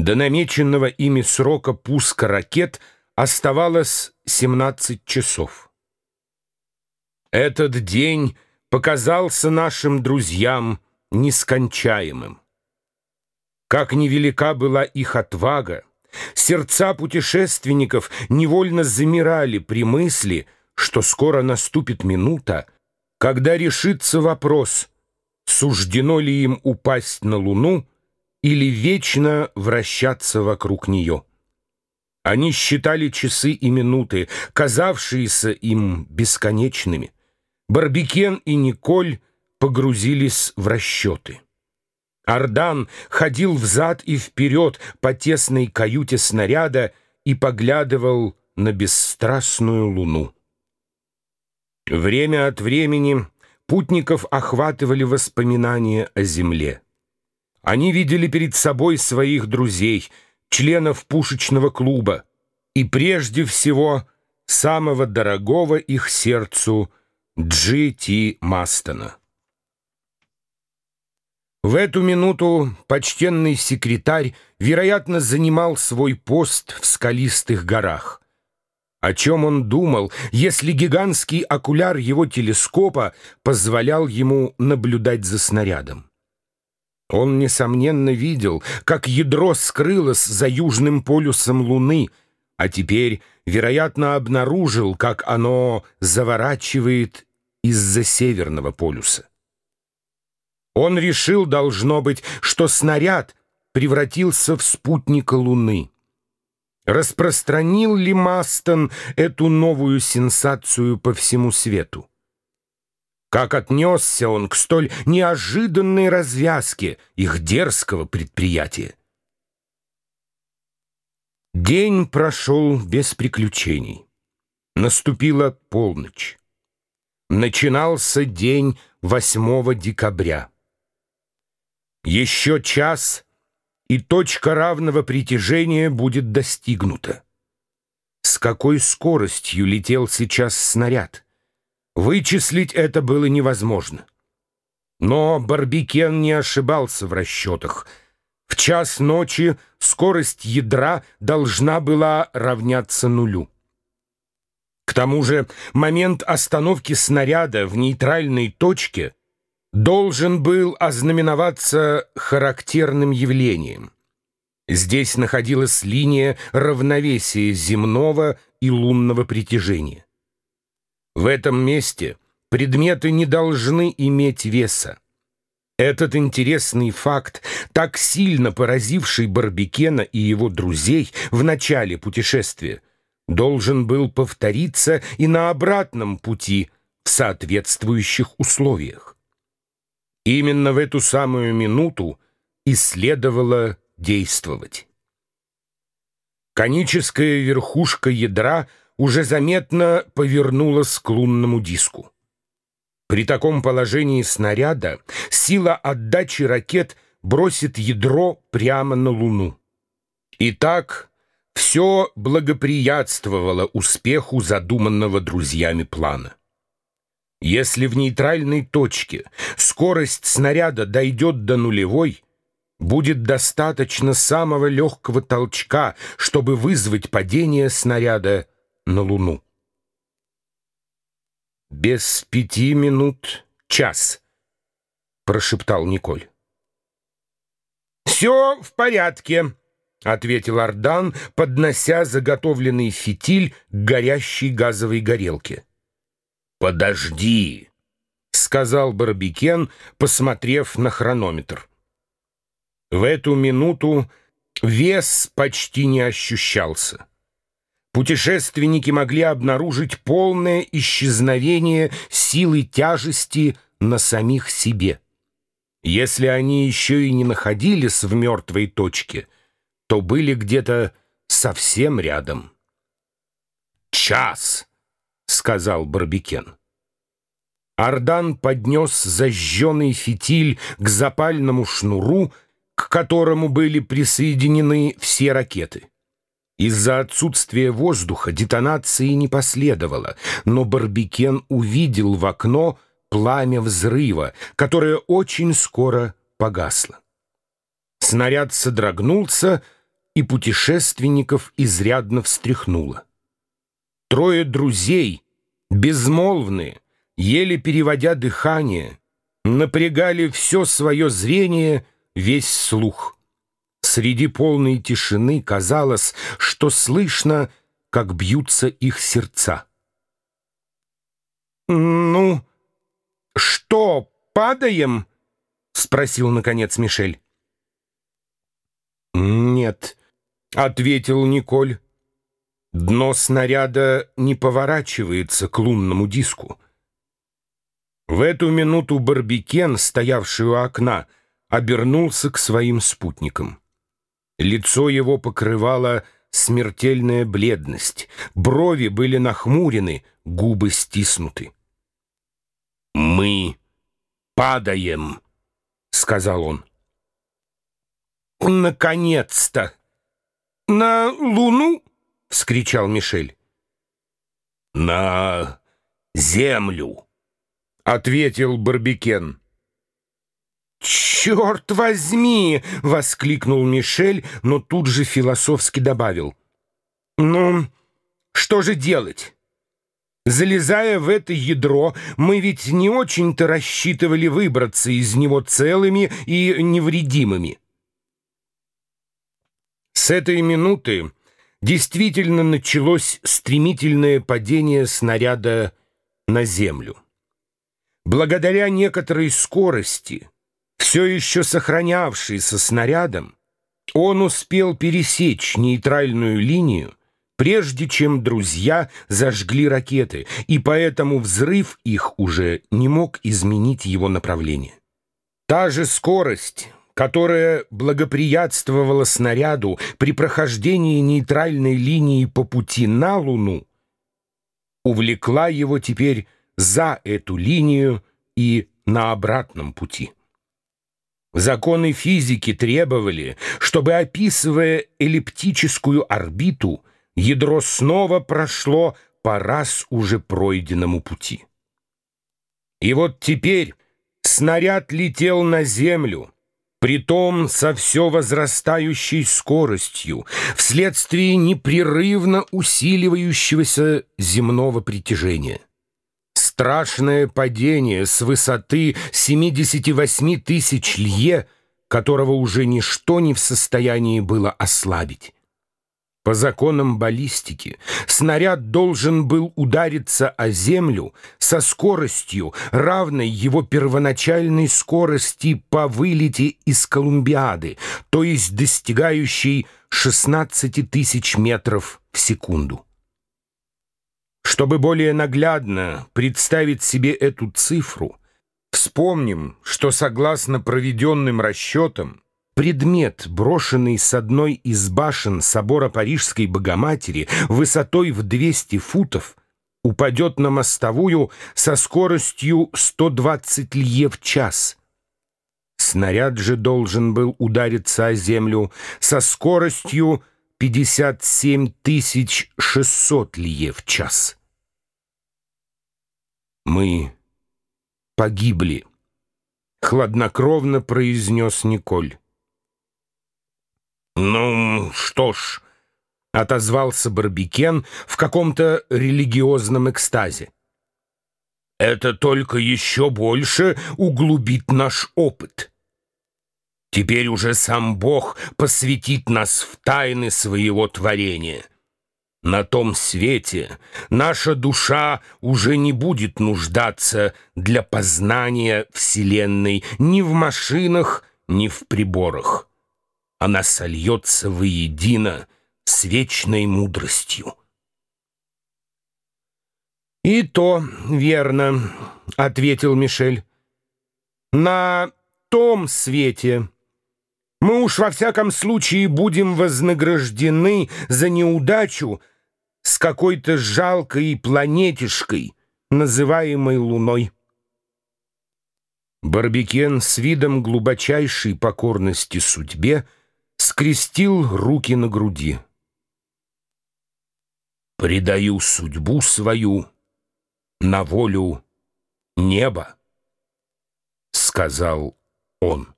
До намеченного ими срока пуска ракет оставалось 17 часов. Этот день показался нашим друзьям нескончаемым. Как невелика была их отвага, сердца путешественников невольно замирали при мысли, что скоро наступит минута, когда решится вопрос, суждено ли им упасть на Луну или вечно вращаться вокруг нее. Они считали часы и минуты, казавшиеся им бесконечными. Барбикен и Николь погрузились в расчеты. Ардан ходил взад и вперед по тесной каюте снаряда и поглядывал на бесстрастную луну. Время от времени путников охватывали воспоминания о земле. Они видели перед собой своих друзей, членов пушечного клуба, и прежде всего самого дорогого их сердцу Джи Ти Мастона. В эту минуту почтенный секретарь, вероятно, занимал свой пост в скалистых горах. О чем он думал, если гигантский окуляр его телескопа позволял ему наблюдать за снарядом? Он, несомненно, видел, как ядро скрылось за южным полюсом Луны, а теперь, вероятно, обнаружил, как оно заворачивает из-за северного полюса. Он решил, должно быть, что снаряд превратился в спутника Луны. Распространил ли Мастон эту новую сенсацию по всему свету? Как отнесся он к столь неожиданной развязке их дерзкого предприятия? День прошел без приключений. Наступила полночь. Начинался день 8 декабря. Еще час, и точка равного притяжения будет достигнута. С какой скоростью летел сейчас снаряд? Вычислить это было невозможно. Но Барбикен не ошибался в расчетах. В час ночи скорость ядра должна была равняться нулю. К тому же момент остановки снаряда в нейтральной точке должен был ознаменоваться характерным явлением. Здесь находилась линия равновесия земного и лунного притяжения. В этом месте предметы не должны иметь веса. Этот интересный факт, так сильно поразивший Барбекена и его друзей в начале путешествия, должен был повториться и на обратном пути в соответствующих условиях. Именно в эту самую минуту и следовало действовать. Коническая верхушка ядра — уже заметно повернулась к лунному диску. При таком положении снаряда сила отдачи ракет бросит ядро прямо на Луну. Итак, все благоприятствовало успеху задуманного друзьями плана. Если в нейтральной точке скорость снаряда дойдет до нулевой, будет достаточно самого легкого толчка, чтобы вызвать падение снаряда на Луну. «Без пяти минут час», — прошептал Николь. «Все в порядке», — ответил Ардан, поднося заготовленный фитиль к горящей газовой горелке. «Подожди», — сказал Барбикен, посмотрев на хронометр. В эту минуту вес почти не ощущался путешественники могли обнаружить полное исчезновение силы тяжести на самих себе. Если они еще и не находились в мертвой точке, то были где-то совсем рядом. «Час!» — сказал Барбикен. Ардан поднес зажженный фитиль к запальному шнуру, к которому были присоединены все ракеты. Из-за отсутствия воздуха детонации не последовало, но Барбикен увидел в окно пламя взрыва, которое очень скоро погасло. Снаряд содрогнулся, и путешественников изрядно встряхнуло. Трое друзей, безмолвные, еле переводя дыхание, напрягали все свое зрение, весь слух. Среди полной тишины казалось, что слышно, как бьются их сердца. «Ну, что, падаем?» — спросил, наконец, Мишель. «Нет», — ответил Николь. «Дно снаряда не поворачивается к лунному диску». В эту минуту Барбикен, стоявший у окна, обернулся к своим спутникам. Лицо его покрывала смертельная бледность, брови были нахмурены, губы стиснуты. «Мы падаем», — сказал он. «Наконец-то! На Луну?» — вскричал Мишель. «На Землю», — ответил Барбикен. «Черт возьми!» — воскликнул Мишель, но тут же философски добавил. «Ну, что же делать?» Залезая в это ядро, мы ведь не очень-то рассчитывали выбраться из него целыми и невредимыми. С этой минуты действительно началось стремительное падение снаряда на землю. Благодаря некоторой скорости, все еще сохранявшейся снарядом, он успел пересечь нейтральную линию прежде чем друзья зажгли ракеты, и поэтому взрыв их уже не мог изменить его направление. Та же скорость, которая благоприятствовала снаряду при прохождении нейтральной линии по пути на Луну, увлекла его теперь за эту линию и на обратном пути. Законы физики требовали, чтобы, описывая эллиптическую орбиту, ядро снова прошло по раз уже пройденному пути. И вот теперь снаряд летел на землю, притом со все возрастающей скоростью, вследствие непрерывно усиливающегося земного притяжения. Страшное падение с высоты 78 тысяч лье, которого уже ничто не в состоянии было ослабить. По законам баллистики снаряд должен был удариться о землю со скоростью, равной его первоначальной скорости по вылете из Колумбиады, то есть достигающей 16 тысяч метров в секунду. Чтобы более наглядно представить себе эту цифру, вспомним, что согласно проведенным расчетам, предмет, брошенный с одной из башен собора Парижской Богоматери высотой в 200 футов, упадет на мостовую со скоростью 120 лье в час. Снаряд же должен был удариться о землю со скоростью 57 600 лье в час. Мы погибли, хладнокровно произнес Николь. «Ну, что ж», — отозвался Барбикен в каком-то религиозном экстазе. «Это только еще больше углубит наш опыт. Теперь уже сам Бог посвятит нас в тайны своего творения». На том свете наша душа уже не будет нуждаться для познания Вселенной ни в машинах, ни в приборах она сольется воедино с вечной мудростью. «И то верно», — ответил Мишель. «На том свете мы уж во всяком случае будем вознаграждены за неудачу с какой-то жалкой планетишкой, называемой Луной». Барбикен с видом глубочайшей покорности судьбе — скрестил руки на груди. «Предаю судьбу свою на волю неба», — сказал он.